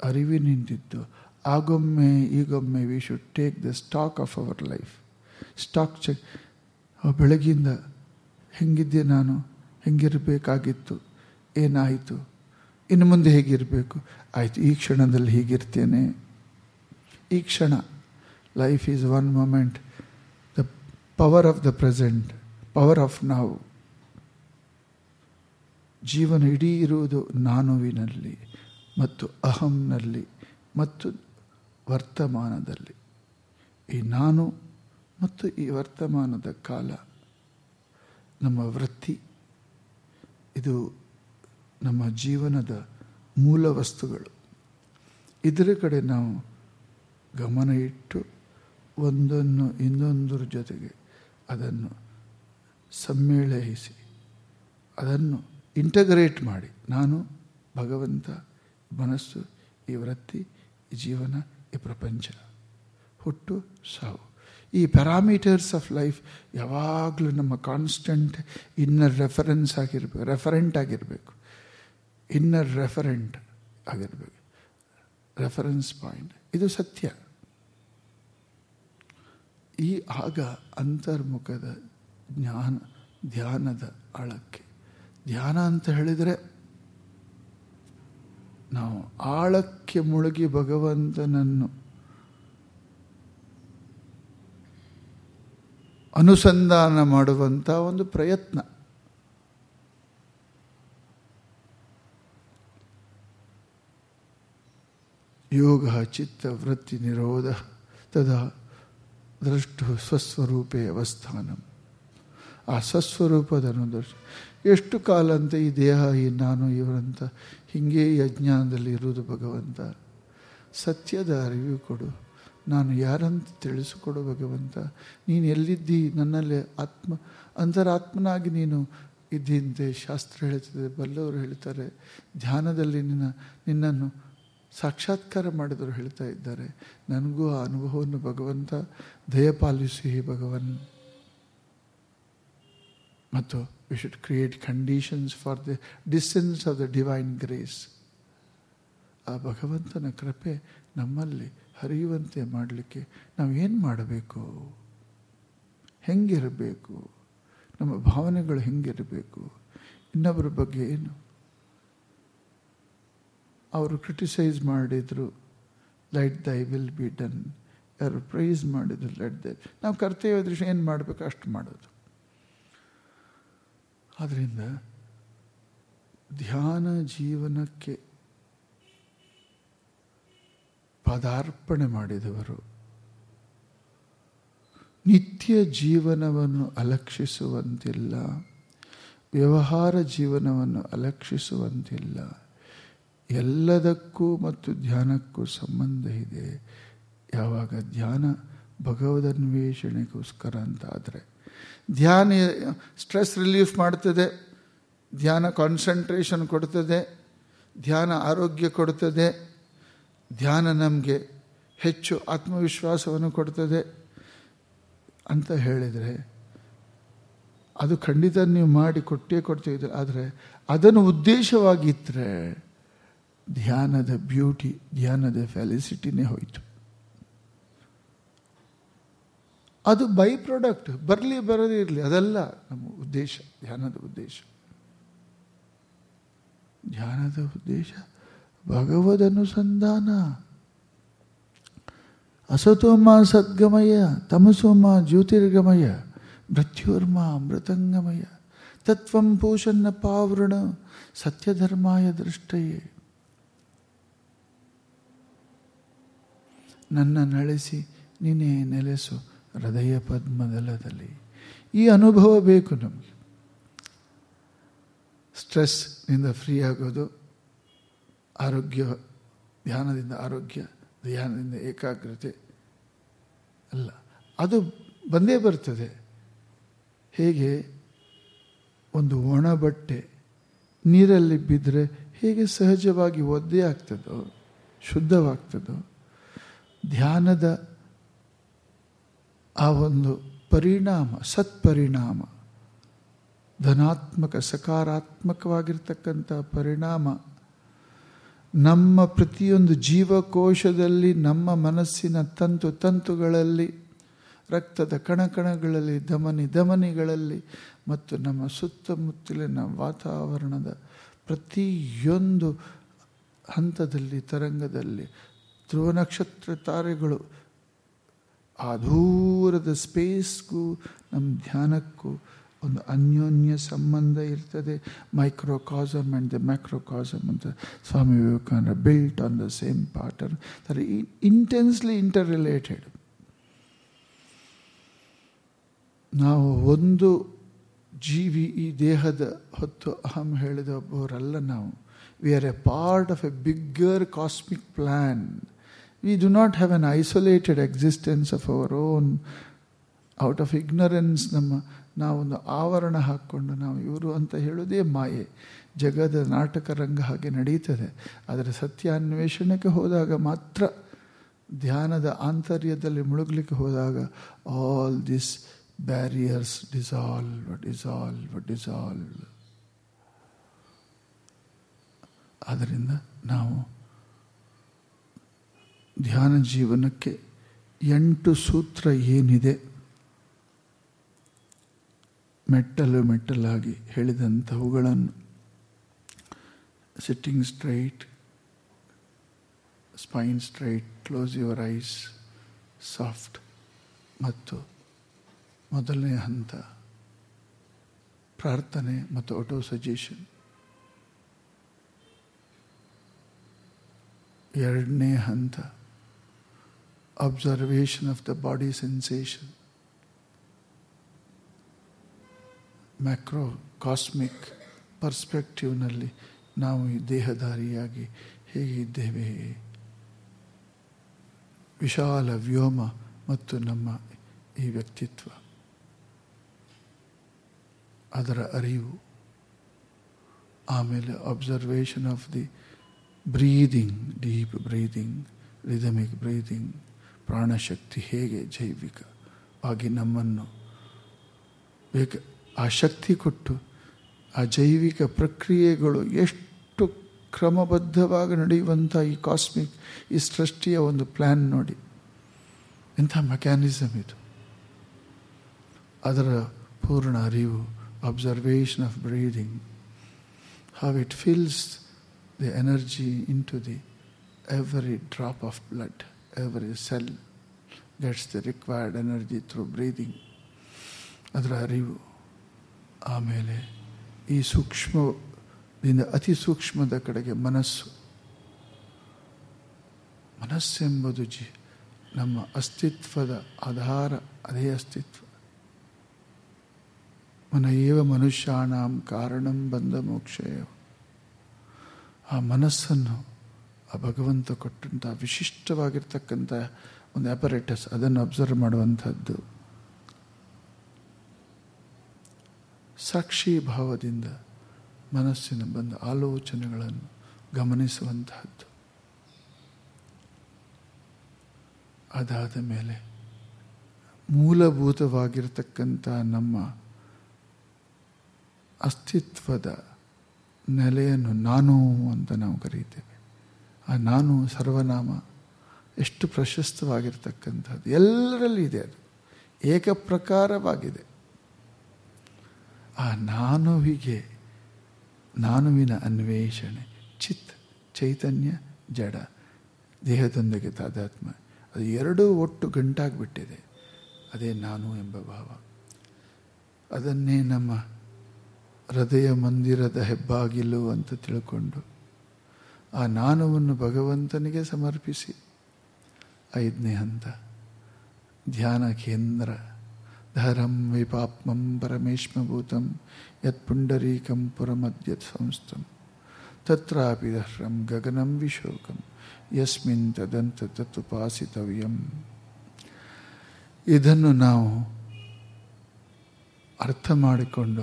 Speaker 1: ಅರಿವಿನಿಂದಿದ್ದು ಆಗೊಮ್ಮೆ ಈಗೊಮ್ಮೆ we should take the stock of our life stock check ಬೆಳಗಿಂದ ಹೆಂಗಿದ್ದೆ ನಾನು? ಹೆಂಗಿರಬೇಕಾಗಿತ್ತು? ಏನಾಯಿತು? ಇನ್ನು ಮುಂದೆ ಹೇಗಿರಬೇಕು? ಆಯಿತು, ಈ ಕ್ಷಣದಲ್ಲಿ ಹೀಗಿರ್ತೇನೆ. ಈ ಕ್ಷಣ life is one moment the power of the present power of ನಾವು ಜೀವನ ಇಡೀ ಇರುವುದು ನಾನುವಿನಲ್ಲಿ ಮತ್ತು ಅಹಂನಲ್ಲಿ ಮತ್ತು ವರ್ತಮಾನದಲ್ಲಿ. ಈ ನಾನು ಮತ್ತು ಈ ವರ್ತಮಾನದ ಕಾಲ. ನಮ್ಮ ವೃತ್ತಿ, ಇದು ನಮ್ಮ ಜೀವನದ ಮೂಲ ವಸ್ತುಗಳು. ಇದರ ಕಡೆ ನಾವು ಗಮನ ಇಟ್ಟು ಒಂದನ್ನು ಇನ್ನೊಂದರ ಜೊತೆಗೆ ಅದನ್ನು ಸಮ್ಮೇಳಿಸಿ, ಅದನ್ನು ಇಂಟಗ್ರೇಟ್ ಮಾಡಿ. ನಾನು ಭಗವಂತ, ಮನಸ್ಸು, ಈ ವೃತ್ತಿ, ಈ ಜೀವನ, ಈ ಪ್ರಪಂಚ. ಹುಟ್ಟು ಸಾವು. ಈ ಪ್ಯಾರಾಮೀಟರ್ಸ್ ಆಫ್ ಲೈಫ್ ಯಾವಾಗಲೂ ನಮ್ಮ ಕಾನ್ಸ್ಟೆಂಟ್ ಇನ್ನರ್ ರೆಫರೆನ್ಸ್ ಆಗಿರಬೇಕು ರೆಫರೆಂಟ್ ಆಗಿರಬೇಕು. ಇನ್ನರ್ ರೆಫರೆಂಟ್ ಆಗಿರಬೇಕು. ರೆಫರೆನ್ಸ್ ಪಾಯಿಂಟ್ ಇದು ಸತ್ಯ. ಈ ಆಗ ಅಂತರ್ಮುಖದ ಜ್ಞಾನ, ಧ್ಯಾನದ ಆಳಕ್ಕೆ. ಧ್ಯಾನ ಅಂತ ಹೇಳಿದರೆ ನಾವು ಆಳಕ್ಕೆ ಮುಳುಗಿ ಭಗವಂತನನ್ನು ಅನುಸಂಧಾನ ಮಾಡುವಂಥ ಒಂದು ಪ್ರಯತ್ನ. ಯೋಗ, ಚಿತ್ತ, ವೃತ್ತಿ, ನಿರೋಧ, ತದಾ ದೃಷ್ಟು, ಸ್ವಸ್ವರೂಪೇ ಅವಸ್ಥಾನಂ. ಆ ಸ್ವಸ್ವರೂಪದ ಅನುದರ್ಶ. ಎಷ್ಟು ಕಾಲ ಅಂತ ಈ ದೇಹ, ಈ ನಾನು, ಇವರಂತ, ಹೀಗೆ ಈ ಅಜ್ಞಾನದಲ್ಲಿ ಇರುವುದು ಭಗವಂತ. ಸತ್ಯದ ಅರಿವು ಕೊಡು. ನಾನು ಯಾರಂತ ತಿಳಿಸಿಕೊಡು ಭಗವಂತ, ನೀನು ಎಲ್ಲಿದ್ದಿ? ನನ್ನಲ್ಲಿ ಆತ್ಮ, ಅಂತರಾತ್ಮನಾಗಿ ನೀನು ಇದ್ದಿಂತೆ, ಶಾಸ್ತ್ರ ಹೇಳ್ತದೆ, ಬಲ್ಲವರು ಹೇಳ್ತಾರೆ, ಧ್ಯಾನದಲ್ಲಿ ನಿನ್ನ, ನಿನ್ನನ್ನು ಸಾಕ್ಷಾತ್ಕಾರ ಮಾಡಿದರು ಹೇಳ್ತಾ ಇದ್ದಾರೆ. ನನಗೂ ಆ ಅನುಭವವನ್ನು ಭಗವಂತ ದಯಪಾಲಿಸಿ ಭಗವನ್. ಮತ್ತು we should create conditions for the distance of the divine grace ಆ ಭಗವಂತನ ಕೃಪೆ ನಮ್ಮಲ್ಲಿ ಹರಿಯುವಂತೆ ಮಾಡಲಿಕ್ಕೆ ನಾವು ಏನು ಮಾಡಬೇಕು? ಹೆಂಗಿರಬೇಕು? ನಮ್ಮ ಭಾವನೆಗಳು ಹೆಂಗಿರಬೇಕು? ಇನ್ನೊಬ್ಬರ ಬಗ್ಗೆ ಏನು? ಅವರು ಕ್ರಿಟಿಸೈಸ್ ಮಾಡಿದರು let thy will be done ಯಾರು ಪ್ರೈಸ್ ಮಾಡಿದ್ರು ಲೆಟ್ ದೈ ನಾವು ಕರ್ತವ್ಯ ದೃಶ್ಯ ಏನು ಮಾಡಬೇಕು, ಅಷ್ಟು ಮಾಡೋದು. ಆದ್ದರಿಂದ ಧ್ಯಾನ ಜೀವನಕ್ಕೆ ಪದಾರ್ಪಣೆ ಮಾಡಿದವರು. ನಿತ್ಯ ಜೀವನವನ್ನು ಅಲಕ್ಷಿಸುವಂತಿಲ್ಲ. ವ್ಯವಹಾರ ಜೀವನವನ್ನು ಅಲಕ್ಷಿಸುವಂತಿಲ್ಲ. ಎಲ್ಲದಕ್ಕೂ ಮತ್ತು ಧ್ಯಾನಕ್ಕೂ ಸಂಬಂಧ ಇದೆ. ಯಾವಾಗ ಧ್ಯಾನ ಭಗವದನ್ವೇಷಣೆಗೋಸ್ಕರ ಅಂತಾದರೆ. ಧ್ಯಾನ ಸ್ಟ್ರೆಸ್ ರಿಲೀಫ್ ಮಾಡ್ತದೆ. ಧ್ಯಾನ ಕಾನ್ಸಂಟ್ರೇಷನ್ ಕೊಡ್ತದೆ. ಧ್ಯಾನ ಆರೋಗ್ಯ ಕೊಡ್ತದೆ. ಧ್ಯಾನ ನಮಗೆ ಹೆಚ್ಚು ಆತ್ಮವಿಶ್ವಾಸವನ್ನು ಕೊಡ್ತದೆ ಅಂತ ಹೇಳಿದರೆ, ಅದು ಖಂಡಿತ ನೀವು ಮಾಡಿ ಕೊಟ್ಟೇ ಕೊಡ್ತಿದ್ರೆ ಆದರೆ ಅದನ್ನು ಉದ್ದೇಶವಾಗಿದ್ದರೆ ಧ್ಯಾನದ ಬ್ಯೂಟಿ, ಧ್ಯಾನದ ಫ್ಯಾಲಿಸಿಟಿನೇ ಹೋಯಿತು. ಅದು ಬೈ ಪ್ರಾಡಕ್ಟ್, ಬರಲಿ ಬರದೇ ಇರಲಿ, ಅದಲ್ಲ ನಮ್ಮ ಉದ್ದೇಶ, ಧ್ಯಾನದ ಉದ್ದೇಶ. ಧ್ಯಾನದ ಉದ್ದೇಶ ಭಗವದ್ ಅನುಸಂಧಾನ. ಅಸತೋಮ ಸದ್ಗಮಯ, ತಮಸೋಮ ಜ್ಯೋತಿರ್ಗಮಯ ಮೃತ್ಯುರ್ಮ ಅಮೃತಂಗಮಯ, ತತ್ವಂ ಪೂಷನ್ನ ಪಾವೃಣ ಸತ್ಯಧರ್ಮಾಯ ದೃಷ್ಟಯೇ. ನನ್ನ ನಳಿಸಿ ನೀನೇ ನೆಲೆಸು ಹೃದಯ ಪದ್ಮದಲದಲ್ಲಿ ಈ ಅನುಭವ ಬೇಕು ನಮಗೆ. ಸ್ಟ್ರೆಸ್ನಿಂದ ಫ್ರೀ ಆಗೋದು. ಆರೋಗ್ಯ, ಧ್ಯಾನದಿಂದ ಆರೋಗ್ಯ, ಧ್ಯಾನದಿಂದ ಏಕಾಗ್ರತೆ ಅಲ್ಲ. ಅದು ಬಂದೇ ಬರ್ತದೆ. ಹೇಗೆ? ಒಂದು ಒಣ ಬಟ್ಟೆ ನೀರಲ್ಲಿ ಬಿದ್ದರೆ ಹೇಗೆ ಸಹಜವಾಗಿ ಒದ್ದೆ ಆಗ್ತದೋ, ಶುದ್ಧವಾಗ್ತದೋ, ಧ್ಯಾನದ ಆ ಒಂದು ಪರಿಣಾಮ, ಸತ್ಪರಿಣಾಮ, ಧನಾತ್ಮಕ, ಸಕಾರಾತ್ಮಕವಾಗಿರ್ತಕ್ಕಂಥ ಪರಿಣಾಮ ನಮ್ಮ ಪ್ರತಿಯೊಂದು ಜೀವಕೋಶದಲ್ಲಿ, ನಮ್ಮ ಮನಸ್ಸಿನ ತಂತು ತಂತುಗಳಲ್ಲಿ, ರಕ್ತದ ಕಣಕಣಗಳಲ್ಲಿ, ಧಮನಿ ಧಮನಿಗಳಲ್ಲಿ ಮತ್ತು ನಮ್ಮ ಸುತ್ತಮುತ್ತಲಿನ ವಾತಾವರಣದ ಪ್ರತಿಯೊಂದು ಹಂತದಲ್ಲಿ, ತರಂಗದಲ್ಲಿ ಧ್ರುವ ನಕ್ಷತ್ರ ತಾರೆಗಳು ಆ ದೂರದ ಸ್ಪೇಸ್ಗೂ ನಮ್ಮ ಧ್ಯಾನಕ್ಕೂ ಒಂದು ಅನ್ಯೋನ್ಯ ಸಂಬಂಧ ಇರ್ತದೆ ಮೈಕ್ರೋಕಾಸಮ್ ಆ್ಯಂಡ್ ದ ಮ್ಯಾಕ್ರೋಕಾಸಮ್ ಅಂತ Swami Vivekananda built on the same pattern they're intensely interrelated ನಾವು ಒಂದು ಜೀವಿ ಈ ದೇಹದ ಹೊತ್ತು ಅಹಂ ಹೇಳಿದ ಒಬ್ಬವರಲ್ಲ ನಾವು. We are a part of a bigger cosmic plan we do not have an isolated existence of our own out of ignorance ನಮ್ಮ ನಾವೊಂದು ಆವರಣ ಹಾಕ್ಕೊಂಡು ನಾವು ಇವರು ಅಂತ ಹೇಳೋದೇ ಮಾಯೆ. ಜಗದ ನಾಟಕ ರಂಗ ಹಾಗೆ ನಡೀತದೆ. ಆದರೆ ಸತ್ಯ ಅನ್ವೇಷಣೆಗೆ ಹೋದಾಗ ಮಾತ್ರ ಧ್ಯಾನದ ಆಂತರ್ಯದಲ್ಲಿ ಮುಳುಗಲಿಕ್ಕೆ ಹೋದಾಗ all this barriers dissolve dissolve dissolve ಆದ್ದರಿಂದ ನಾವು ಧ್ಯಾನ ಜೀವನಕ್ಕೆ ಎಂಟು ಸೂತ್ರ ಏನಿದೆ? ಮೆಟ್ಟಲು ಮೆಟ್ಟಲಾಗಿ ಹೇಳಿದಂಥವುಗಳನ್ನು sitting straight spine straight close your eyes soft ಮತ್ತು ಮೊದಲನೇ ಹಂತ ಪ್ರಾರ್ಥನೆ ಮತ್ತು ಆಟೋ ಸಜೆಷನ್ ಎರಡನೇ ಹಂತ observation of the body sensation macro cosmic ಪರ್ಸ್ಪೆಕ್ಟಿವ್ನಲ್ಲಿ ನಾವು ಈ ದೇಹಧಾರಿಯಾಗಿ ಹೇಗಿದ್ದೇವೆ ವಿಶಾಲ ವ್ಯೋಮ ಮತ್ತು ನಮ್ಮ ಈ ವ್ಯಕ್ತಿತ್ವ. ಅದರ ಅರಿವು. ಆಮೇಲೆ observation of the breathing deep breathing rhythmic breathing ಪ್ರಾಣಶಕ್ತಿ ಹೇಗೆ ಜೈವಿಕ ಆಗಿ ನಮ್ಮನ್ನು ಬೇಕ ಆ ಶಕ್ತಿ ಕೊಟ್ಟು ಆ ಜೈವಿಕ ಪ್ರಕ್ರಿಯೆಗಳು ಎಷ್ಟು ಕ್ರಮಬದ್ಧವಾಗಿ ನಡೆಯುವಂಥ ಈ ಕಾಸ್ಮಿಕ್ ಈ ಸೃಷ್ಟಿಯ ಒಂದು ಪ್ಲ್ಯಾನ್ ನೋಡಿ. ಇಂಥ ಮೆಕ್ಯಾನಿಸಮ್ ಇದು. ಅದರ ಪೂರ್ಣ ಅರಿವು observation of breathing how it fills the energy into the every drop of blood, every cell gets the required energy through breathing. ಅದರ ಅರಿವು. ಆಮೇಲೆ ಈ ಸೂಕ್ಷ್ಮದಿಂದ, ಅತಿ ಸೂಕ್ಷ್ಮದ ಕಡೆಗೆ ಮನಸ್ಸು. ಮನಸ್ಸೆಂಬುದು ಜಿ, ನಮ್ಮ ಅಸ್ತಿತ್ವದ ಆಧಾರ, ಅದೇ ಅಸ್ತಿತ್ವ. ಮನ ಏವ ಮನುಷ್ಯಾಣಂ ಕಾರಣಂ ಬಂದ ಮೋಕ್ಷ ಆ ಮನಸ್ಸನ್ನು ಆ ಭಗವಂತ ಕೊಟ್ಟಂಥ ವಿಶಿಷ್ಟವಾಗಿರ್ತಕ್ಕಂಥ ಒಂದು ಅಪರೇಟಸ್ ಅದನ್ನು ಅಬ್ಸರ್ವ್ ಮಾಡುವಂಥದ್ದು. ಸಾಕ್ಷಿ ಭಾವದಿಂದ ಮನಸ್ಸಿನ ಬಂದ ಆಲೋಚನೆಗಳನ್ನು ಗಮನಿಸುವಂತಹದ್ದು. ಅದಾದ ಮೇಲೆ ಮೂಲಭೂತವಾಗಿರ್ತಕ್ಕಂಥ ನಮ್ಮ ಅಸ್ತಿತ್ವದ ನೆಲೆಯನ್ನು ನಾನು ಅಂತ ನಾವು ಕರೀತೇವೆ. ಆ ನಾನು ಸರ್ವನಾಮ ಎಷ್ಟು ಪ್ರಶಸ್ತವಾಗಿರ್ತಕ್ಕಂಥದ್ದು. ಎಲ್ಲರಲ್ಲಿ ಇದೆ ಅದು. ಏಕಪ್ರಕಾರವಾಗಿದೆ. ಆ ನಾನುವಿಗೆ, ನಾನುವಿನ ಅನ್ವೇಷಣೆ, ಚಿತ್, ಚೈತನ್ಯ, ಜಡ, ದೇಹದೊಂದಿಗೆ ತಾದಾತ್ಮ, ಅದು ಎರಡೂ ಒಟ್ಟು ಗಂಟಾಗಿಬಿಟ್ಟಿದೆ. ಅದೇ ನಾನು ಎಂಬ ಭಾವ. ಅದನ್ನೇ ನಮ್ಮ ಹೃದಯ ಮಂದಿರದ ಹೆಬ್ಬಾಗಿಲು ಅಂತ ತಿಳ್ಕೊಂಡು ಆ ನಾನುವನ್ನು ಭಗವಂತನಿಗೆ ಸಮರ್ಪಿಸಿ. ಐದನೇ ಹಂತ, ಧ್ಯಾನ ಕೇಂದ್ರ. ಧರಂ ವಿಪಾಪ್ಮಂ ಪರಮೇಶ್ಮಭೂತಂ ಯತ್ ಪುಂಡರೀಕಂ ಪುರಮದ್ಯತ್ ಸಂಸ್ಥಂ ತತ್ರಾಪಿ ದಹ್ರಂ ಗಗನಂ ವಿಶೋಕಂ ಯಸ್ಮಿನ್ ತದಂತ ತತ್ತುಪಾಸಿತವ್ಯಂ ಇದನ್ನು ನಾವು ಅರ್ಥ ಮಾಡಿಕೊಂಡು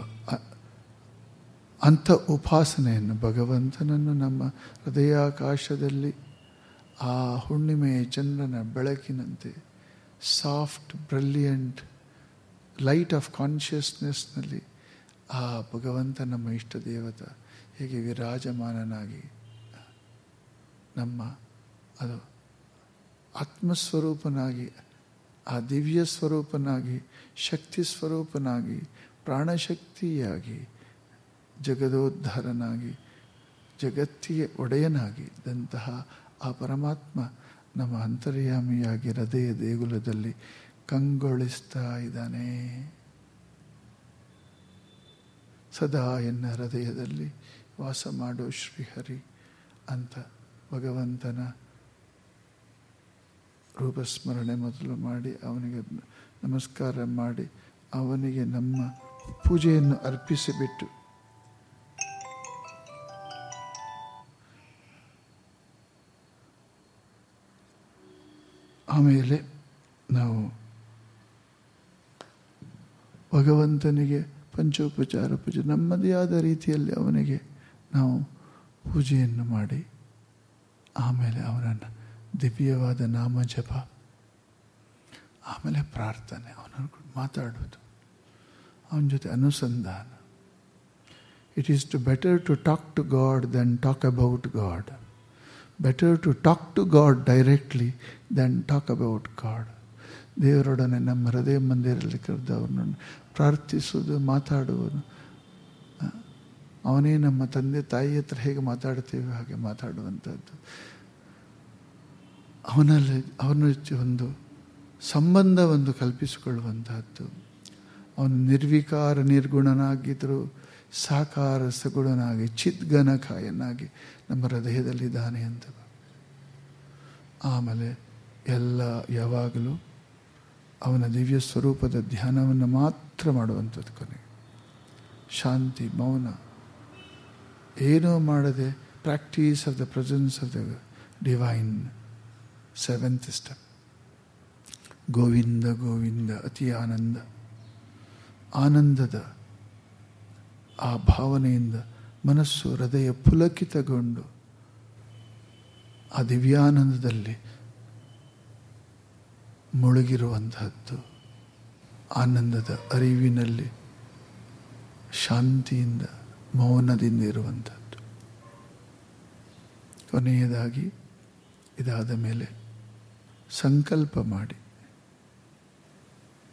Speaker 1: ಅಂಥ ಉಪಾಸನೆಯನ್ನು ಭಗವಂತನನ್ನು ನಮ್ಮ ಹೃದಯಾಕಾಶದಲ್ಲಿ, ಆ ಹುಣ್ಣಿಮೆಯ ಚಂದ್ರನ ಬೆಳಕಿನಂತೆ ಸಾಫ್ಟ್ ಬ್ರಿಲಿಯಂಟ್ ಲೈಟ್ ಆಫ್ ಕಾನ್ಷಿಯಸ್ನೆಸ್ನಲ್ಲಿ ಆ ಭಗವಂತ ನಮ್ಮ ಇಷ್ಟ ದೇವತ ಹೇಗೆ ವಿರಾಜಮಾನನಾಗಿ ನಮ್ಮ ಅದು ಆತ್ಮಸ್ವರೂಪನಾಗಿ, ಆ ದಿವ್ಯ ಸ್ವರೂಪನಾಗಿ, ಶಕ್ತಿ ಸ್ವರೂಪನಾಗಿ, ಪ್ರಾಣಶಕ್ತಿಯಾಗಿ, ಜಗದೋದ್ಧಾರನಾಗಿ, ಜಗತ್ತಿಗೆ ಒಡೆಯನಾಗಿದ್ದಂತಹ ಆ ಪರಮಾತ್ಮ ನಮ್ಮ ಅಂತರ್ಯಾಮಿಯಾಗಿ ಹೃದಯ ದೇಗುಲದಲ್ಲಿ ಕಂಗೊಳಿಸ್ತಾ ಇದ್ದಾನೆ. ಸದಾ ಎನ್ನ ಹೃದಯದಲ್ಲಿ ವಾಸ ಮಾಡೋ ಶ್ರೀಹರಿ ಅಂತ ಭಗವಂತನ ರೂಪಸ್ಮರಣೆ ಮೊದಲು ಮಾಡಿ ಅವನಿಗೆ ನಮಸ್ಕಾರ ಮಾಡಿ ಅವನಿಗೆ ನಮ್ಮ ಪೂಜೆಯನ್ನು ಅರ್ಪಿಸಿಬಿಟ್ಟು ಆಮೇಲೆ ನಾವು ಭಗವಂತನಿಗೆ ಪಂಚೋಪಚಾರ ಪೂಜೆ. ನಮ್ಮದೇ ಆದ ರೀತಿಯಲ್ಲಿ ಅವನಿಗೆ ನಾವು ಪೂಜೆಯನ್ನು ಮಾಡಿ, ಆಮೇಲೆ ಅವನನ್ನು ದಿವ್ಯವಾದ ನಾಮ ಜಪ ಆಮೇಲೆ ಪ್ರಾರ್ಥನೆ ಅವನ ಮಾತಾಡೋದು ಅವನ ಜೊತೆ ಅನುಸಂಧಾನ. It is to better to talk to God than talk about God better to talk to God directly than talk about God ದೇವರೊಡನೆ ನಮ್ಮ ಹೃದಯ ಮಂದಿರಲ್ಲಿ ಕರೆದು ಅವ್ರನ್ನ ಪ್ರಾರ್ಥಿಸುವುದು, ಮಾತಾಡುವುದು. ಅವನೇ ನಮ್ಮ ತಂದೆ, ತಾಯಿ ಹತ್ರ ಹೇಗೆ ಮಾತಾಡ್ತೇವೆ ಹಾಗೆ ಮಾತಾಡುವಂಥದ್ದು. ಅವನಲ್ಲಿ, ಅವನ ಒಂದು ಸಂಬಂಧವನ್ನು ಕಲ್ಪಿಸಿಕೊಳ್ಳುವಂತಹದ್ದು ಅವನು ನಿರ್ವಿಕಾರ, ನಿರ್ಗುಣನಾಗಿದ್ದರೂ ಸಾಕಾರ, ಸಗುಣನಾಗಿ ಚಿದ್ಗನಕಾಯನಾಗಿ ನಮ್ಮ ಹೃದಯದಲ್ಲಿದ್ದಾನೆ ಅಂತ. ಆಮೇಲೆ ಎಲ್ಲ ಯಾವಾಗಲೂ ಅವನ ದಿವ್ಯ ಸ್ವರೂಪದ ಧ್ಯಾನವನ್ನು ಮಾತ್ರ ಮಾಡುವಂಥದ್ದು ಕೊನೆ. ಶಾಂತಿ, ಮೌನ. ಏನೋ ಮಾಡದೆ practice of the presence of the divine seventh step. Govinda Govinda, ಅತಿ ಆನಂದ. ಆನಂದದ ಆ ಭಾವನೆಯಿಂದ ಮನಸ್ಸು ಹೃದಯ ಪುಲಕಿತಗೊಂಡು ಆ ದಿವ್ಯಾನಂದದಲ್ಲಿ ಮುಳುಗಿರುವಂತಹದ್ದು. ಆನಂದದ ಅರಿವಿನಲ್ಲಿ ಶಾಂತಿಯಿಂದ ಮೌನದಿಂದ ಇರುವಂಥದ್ದು ಕೊನೆಯದಾಗಿ ಇದಾದ ಮೇಲೆ ಸಂಕಲ್ಪ ಮಾಡಿ.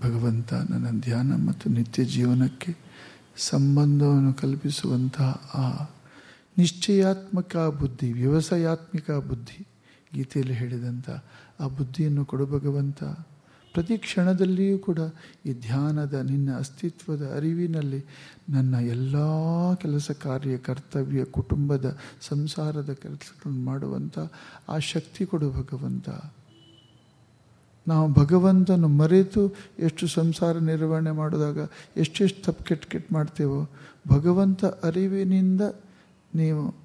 Speaker 1: ಭಗವಂತ ನನ್ನ ಧ್ಯಾನ ಮತ್ತು ನಿತ್ಯ ಜೀವನಕ್ಕೆ ಸಂಬಂಧವನ್ನು ಕಲ್ಪಿಸುವಂತಹ ಆ ನಿಶ್ಚಯಾತ್ಮಕ ಬುದ್ಧಿ, ವ್ಯವಸಾಯಾತ್ಮಕ ಬುದ್ಧಿ ಗೀತೆಯಲ್ಲಿ ಹೇಳಿದಂಥ ಆ ಬುದ್ಧಿಯನ್ನು ಕೊಡು ಭಗವಂತ. ಪ್ರತಿ ಕ್ಷಣದಲ್ಲಿಯೂ ಕೂಡ ಈ ಧ್ಯಾನದ ನಿನ್ನ ಅಸ್ತಿತ್ವದ ಅರಿವಿನಲ್ಲಿ ನನ್ನ ಎಲ್ಲ ಕೆಲಸ ಕಾರ್ಯ, ಕರ್ತವ್ಯ, ಕುಟುಂಬದ, ಸಂಸಾರದ ಕೆಲಸಗಳನ್ನು ಮಾಡುವಂಥ ಆ ಶಕ್ತಿ ಕೊಡು ಭಗವಂತ. ನಾವು ಭಗವಂತನು ಮರೆತು ಎಷ್ಟು ಸಂಸಾರ ನಿರ್ವಹಣೆ ಮಾಡಿದಾಗ ಎಷ್ಟೆಷ್ಟು ತಪ್ಪು ಕೆಟ್ಟ ಕೆಟ್ಟ ಮಾಡ್ತೇವೋ, ಭಗವಂತ ಅರಿವಿನಿಂದ ನೀವು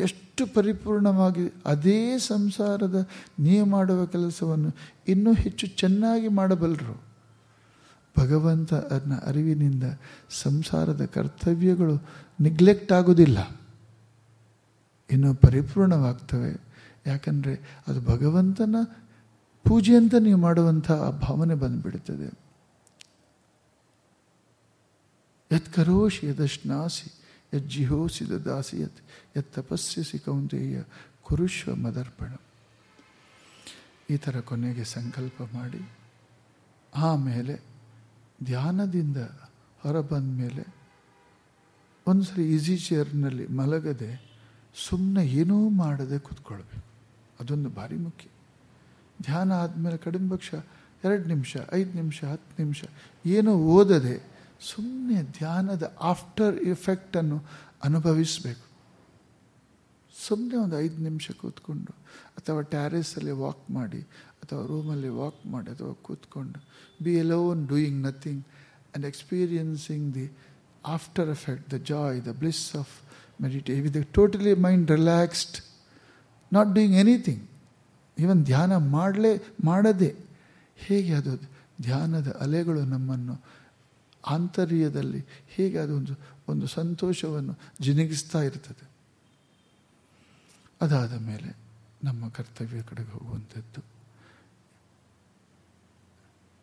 Speaker 1: ಎಷ್ಟು ಪರಿಪೂರ್ಣವಾಗಿ ಅದೇ ಸಂಸಾರದ ನೀವು ಮಾಡುವ ಕೆಲಸವನ್ನು ಇನ್ನೂ ಹೆಚ್ಚು ಚೆನ್ನಾಗಿ ಮಾಡಬಲ್ಲರು. ಭಗವಂತ ಅದನ್ನ ಅರಿವಿನಿಂದ ಸಂಸಾರದ ಕರ್ತವ್ಯಗಳು ನಿಗ್ಲೆಕ್ಟ್ ಆಗೋದಿಲ್ಲ ಇನ್ನೂ ಪರಿಪೂರ್ಣವಾಗ್ತವೆ. ಯಾಕಂದರೆ ಅದು ಭಗವಂತನ ಪೂಜೆ ಅಂತ ನೀವು ಮಾಡುವಂಥ ಆ ಭಾವನೆ ಬಂದುಬಿಡುತ್ತದೆ ಯತ್ ಕರೋಷಿ ಯದಶ್ನಾಸಿ ಯಜ್ಜಿಹೋಸಿ ದಾಸಿಯತ್ ಯತ್ ತಪಸ್ಸಿಸಿ ಕೌಂತೆಯ ಕುರುಶ್ವ ಮದರ್ಪಣ. ಈ ಥರ ಕೊನೆಗೆ ಸಂಕಲ್ಪ ಮಾಡಿ, ಆಮೇಲೆ ಧ್ಯಾನದಿಂದ ಹೊರಬಂದ ಮೇಲೆ ಒಂದು ಸರಿ ಈಸಿ ಚೇರ್ನಲ್ಲಿ ಮಲಗದೆ ಸುಮ್ಮನೆ ಏನೂ ಮಾಡದೆ ಕೂತ್ಕೊಳ್ಬೇಕು. ಅದೊಂದು ಭಾರಿ ಮುಖ್ಯ. ಧ್ಯಾನ ಆದಮೇಲೆ ಕಡಿಮೆ ಪಕ್ಷ ಎರಡು ನಿಮಿಷ, ಐದು ನಿಮಿಷ, ಹತ್ತು ನಿಮಿಷ, ಏನೋ ಓದದೆ ಸುಮ್ಮನೆ ಧ್ಯಾನದ ಆಫ್ಟರ್ ಇಫೆಕ್ಟನ್ನು ಅನುಭವಿಸಬೇಕು. ಸುಮ್ಮನೆ ಒಂದು ಐದು ನಿಮಿಷ ಕೂತ್ಕೊಂಡು, ಅಥವಾ ಟ್ಯಾರೇಸಲ್ಲಿ ವಾಕ್ ಮಾಡಿ, ಅಥವಾ ರೂಮಲ್ಲಿ ವಾಕ್ ಮಾಡಿ, ಅಥವಾ ಕೂತ್ಕೊಂಡು be alone doing nothing and experiencing the after effect the joy the bliss of meditation with totally mind relaxed not doing anything even ಧ್ಯಾನ ಮಾಡಲೇ, ಮಾಡದೆ, ಹೇಗೆ ಅದು ಧ್ಯಾನದ ಅಲೆಗಳು ನಮ್ಮನ್ನು ಆಂತರ್ಯದಲ್ಲಿ ಹೇಗೆ ಅದೊಂದು ಒಂದು ಸಂತೋಷವನ್ನು ಜಿನಗಿಸ್ತಾ ಇರ್ತದೆ. ಅದಾದ ಮೇಲೆ ನಮ್ಮ ಕರ್ತವ್ಯ ಕಡೆಗೆ ಹೋಗುವಂಥದ್ದು.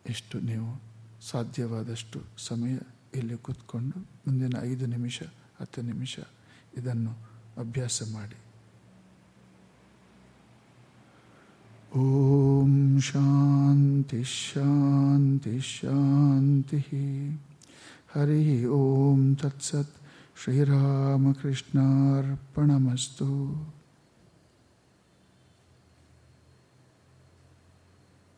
Speaker 1: ಎಷ್ಟು ನೀವು ಸಾಧ್ಯವಾದಷ್ಟು ಸಮಯ ಇಲ್ಲಿ ಕೂತ್ಕೊಂಡು ಮುಂದಿನ ಐದು ನಿಮಿಷ, ಹತ್ತು ನಿಮಿಷ ಇದನ್ನು ಅಭ್ಯಾಸ ಮಾಡಿ. ಓಂ ಶಾಂತಿ ಶಾಂತಿ ಶಾಂತಿ ಹರಿ ಓಂ ತತ್ಸತ್ ಶ್ರೀರಾಮಕೃಷ್ಣಾರ್ಪಣಮಸ್ತು